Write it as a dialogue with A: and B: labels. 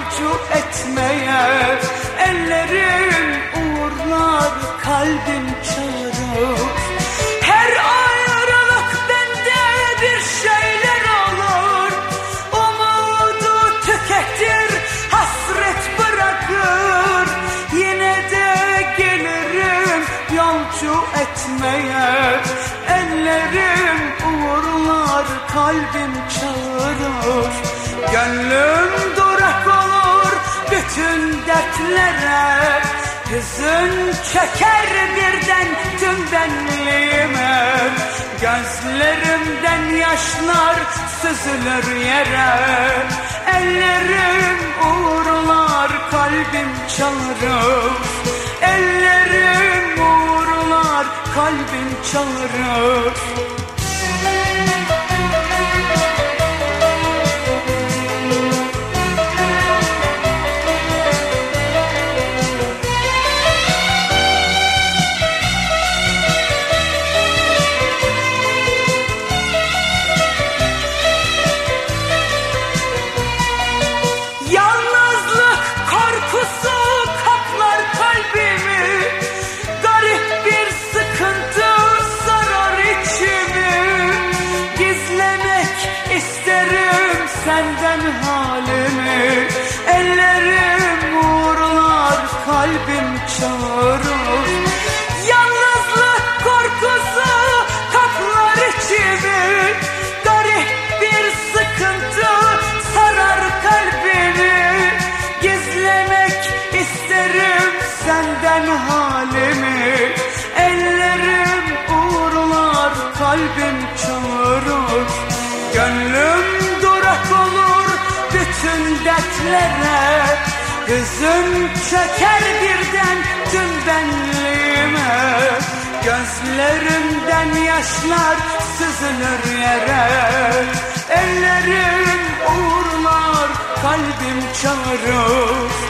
A: yolcu etmeye Ellerim uğurlar kalbim çağırır Her ayrılık bende bir şeyler olur. Umudu tüketir hasret bırakır. Yine de gelirim yolcu etmeye. Ellerim uğurlar kalbim çağırır Gönlüm durak olur bütün dertlere Hüzün çeker birden tüm benliğime. Gözlerimden yaşlar süzülür yere Ellerim uğurlar kalbim çağırır Ellerim uğurlar kalbim çağırır isterim senden halimi Ellerim dertlere Hüzün çeker birden tüm benliğime Gözlerimden yaşlar süzülür yere. Ellerim uğurlar kalbim çağırır